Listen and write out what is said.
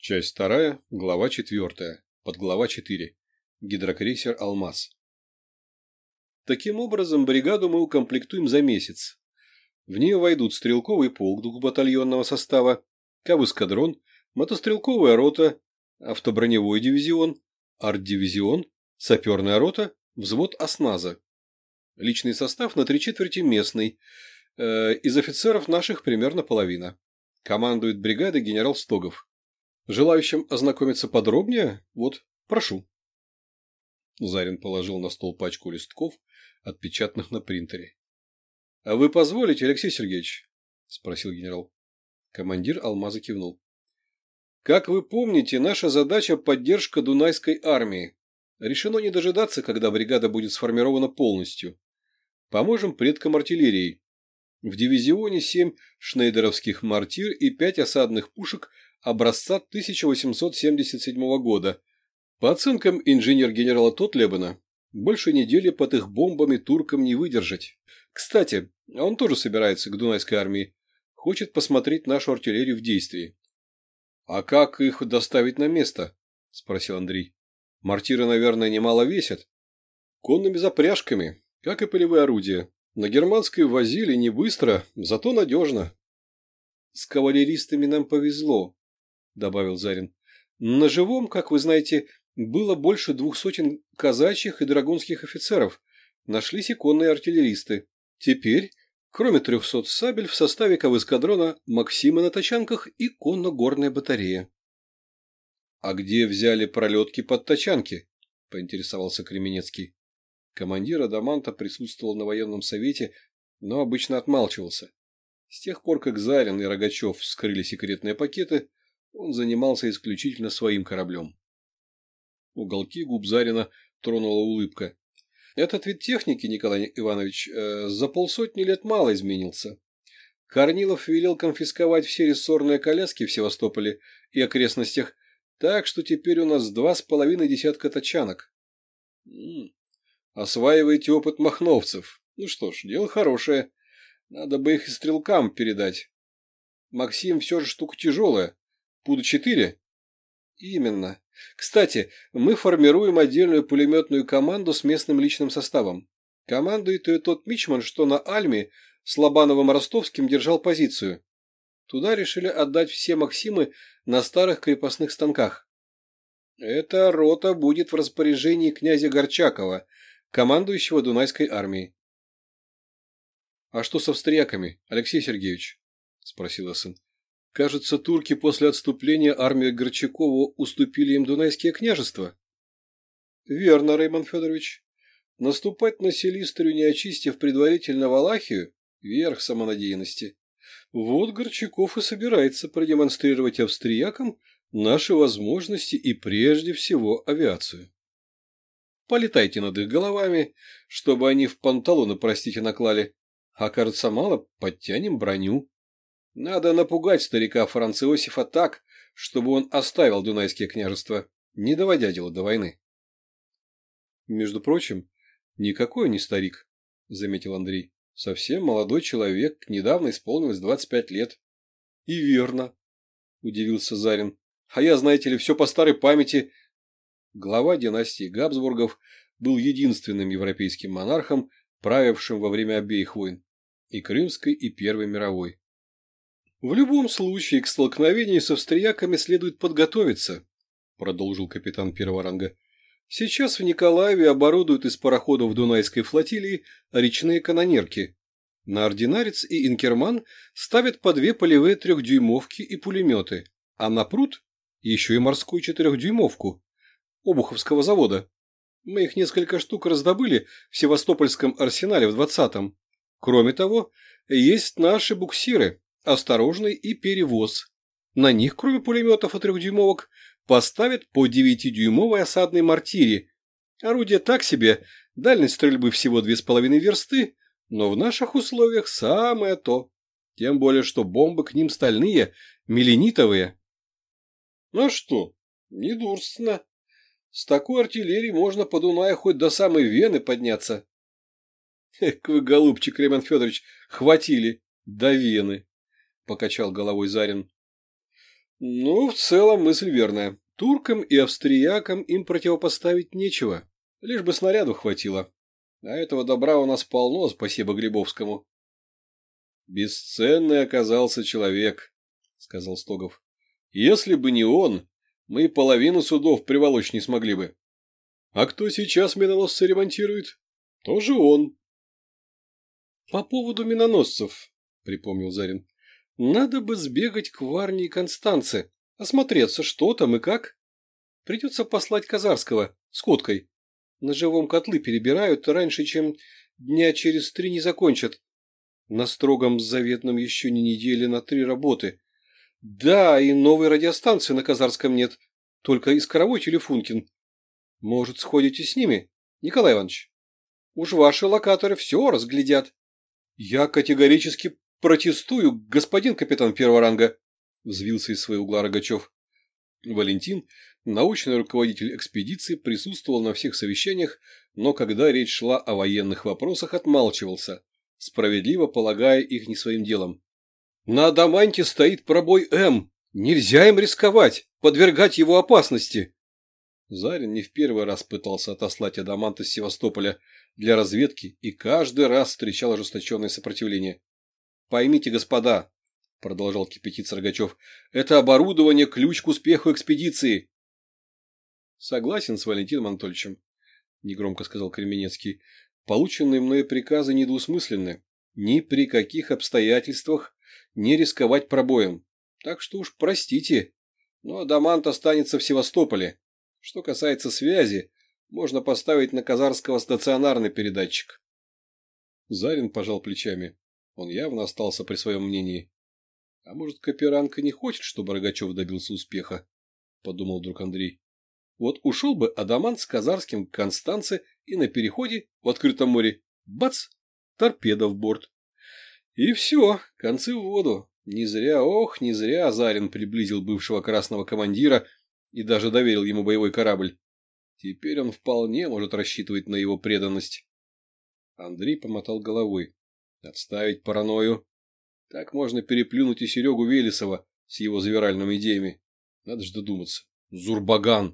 Часть вторая, глава четвертая, подглава четыре. Гидрокрейсер «Алмаз». Таким образом, бригаду мы укомплектуем за месяц. В нее войдут стрелковый полк двухбатальонного состава, кавэскадрон, мотострелковая рота, автоброневой дивизион, арт-дивизион, саперная рота, взвод осназа. Личный состав на три четверти местный. Э, из офицеров наших примерно половина. Командует бригадой генерал Стогов. Желающим ознакомиться подробнее, вот, прошу. Зарин положил на стол пачку листков, отпечатанных на принтере. — А вы позволите, Алексей Сергеевич? — спросил генерал. Командир Алмаза кивнул. — Как вы помните, наша задача – поддержка Дунайской армии. Решено не дожидаться, когда бригада будет сформирована полностью. Поможем предкам артиллерии. В дивизионе семь шнейдеровских мортир и пять осадных пушек – образца 1877 года. По оценкам инженер-генерала Тотлебена, больше недели под их бомбами туркам не выдержать. Кстати, он тоже собирается к Дунайской армии. Хочет посмотреть нашу артиллерию в действии. — А как их доставить на место? — спросил Андрей. — Мортиры, наверное, немало весят. — Конными запряжками, как и полевые орудия. На германской возили не быстро, зато надежно. — С кавалеристами нам повезло, добавил Зарин. На живом, как вы знаете, было больше двух сотен казачьих и драгунских офицеров. Нашлись и конные артиллеристы. Теперь, кроме трехсот сабель, в составе кавэскадрона Максима на тачанках и конно-горная батарея. — А где взяли пролетки под тачанки? — поинтересовался Кременецкий. Командир Адаманта присутствовал на военном совете, но обычно отмалчивался. С тех пор, как Зарин и Рогачев вскрыли секретные пакеты, он занимался исключительно своим кораблем. Уголки губ Зарина тронула улыбка. Этот вид техники, Николай Иванович, э, за полсотни лет мало изменился. Корнилов велел конфисковать все рессорные коляски в Севастополе и окрестностях, так что теперь у нас два с половиной десятка тачанок. Осваиваете опыт махновцев. Ну что ж, дело хорошее. Надо бы их и стрелкам передать. Максим все же штука тяжелая. Пуда четыре? Именно. Кстати, мы формируем отдельную пулеметную команду с местным личным составом. Командует и тот Мичман, что на Альме с Лобановым-Ростовским держал позицию. Туда решили отдать все Максимы на старых крепостных станках. Эта рота будет в распоряжении князя Горчакова, командующего Дунайской армией. — А что с австрияками, Алексей Сергеевич? — спросил сын. Кажется, турки после отступления армии Горчакова уступили им Дунайские княжества. Верно, Реймон Федорович. Наступать на Селистрию, не очистив предварительно Валахию – верх самонадеянности. Вот Горчаков и собирается продемонстрировать австриякам наши возможности и прежде всего авиацию. Полетайте над их головами, чтобы они в панталоны, простите, наклали. А кажется, мало, подтянем броню. Надо напугать старика Франца Иосифа так, чтобы он оставил Дунайские княжества, не доводя дело до войны. Между прочим, никакой не старик, заметил Андрей. Совсем молодой человек, недавно исполнилось двадцать пять лет. И верно, удивился Зарин. А я, знаете ли, все по старой памяти. Глава династии Габсбургов был единственным европейским монархом, правившим во время обеих войн, и Крымской, и Первой мировой. В любом случае к столкновению с австрияками следует подготовиться, продолжил капитан первого ранга. Сейчас в Николаеве оборудуют из пароходов Дунайской флотилии речные канонерки. На Ординарец и Инкерман ставят по две полевые трехдюймовки и пулеметы, а на пруд еще и морскую четырехдюймовку Обуховского завода. Мы их несколько штук раздобыли в Севастопольском арсенале в двадцатом. Кроме того, есть наши буксиры, осторожный и перевоз. На них, кроме пулеметов и трехдюймовок, поставят по девятидюймовой осадной мортире. Орудие так себе, дальность стрельбы всего две с половиной версты, но в наших условиях самое то. Тем более, что бомбы к ним стальные, меленитовые. Ну что, недурственно. С такой артиллерией можно по Дунаю хоть до самой Вены подняться. Эх вы, голубчик Клемент Федорович, хватили до Вены покачал головой Зарин. Ну, в целом мысль верная. Туркам и австриякам им противопоставить нечего, лишь бы снаряду хватило. А этого добра у нас полно, спасибо Грибовскому. Бесценный оказался человек, сказал Стогов. Если бы не он, мы половину судов приволочь не смогли бы. А кто сейчас миноносцы ремонтирует? Тоже он. По поводу миноносцев, припомнил Зарин. Надо бы сбегать к Варне и Констанце, осмотреться, что там и как. Придется послать Казарского с коткой. На живом котлы перебирают раньше, чем дня через три не закончат. На строгом заветном еще не недели на три работы. Да, и новой радиостанции на Казарском нет, только искровой телефункин. Может, сходите с ними, Николай Иванович? Уж ваши локаторы все разглядят. Я категорически протестую, господин капитан первого ранга, взвился из своего угла Рогачев. Валентин, научный руководитель экспедиции, присутствовал на всех совещаниях, но когда речь шла о военных вопросах, отмалчивался, справедливо полагая их не своим делом. На Адаманте стоит пробой М. Нельзя им рисковать, подвергать его опасности. Зарин не в первый раз пытался отослать Адаманта с Севастополя для разведки и каждый раз встречал ожесточенное сопротивление. «Поймите, господа», — продолжал кипятиться Рогачев, — «это оборудование – ключ к успеху экспедиции». «Согласен с Валентином Анатольевичем», — негромко сказал Кременецкий. «Полученные мной приказы недвусмысленны. Ни при каких обстоятельствах не рисковать пробоем. Так что уж простите, но Адамант останется в Севастополе. Что касается связи, можно поставить на Казарского стационарный передатчик. Зарин пожал плечами. Он явно остался при своем мнении. А может, Каперанка не хочет, чтобы Рогачев добился успеха? Подумал вдруг Андрей. Вот ушел бы Адамант с Казарским к Констанце и на переходе в открытом море. Бац! Торпеда в борт. И все, концы в воду. Не зря, ох, не зря Азарин приблизил бывшего красного командира и даже доверил ему боевой корабль. Теперь он вполне может рассчитывать на его преданность. Андрей помотал головой. Отставить паранойю. Так можно переплюнуть и Серегу Велесова с его завиральными идеями. Надо же додуматься. Зурбаган.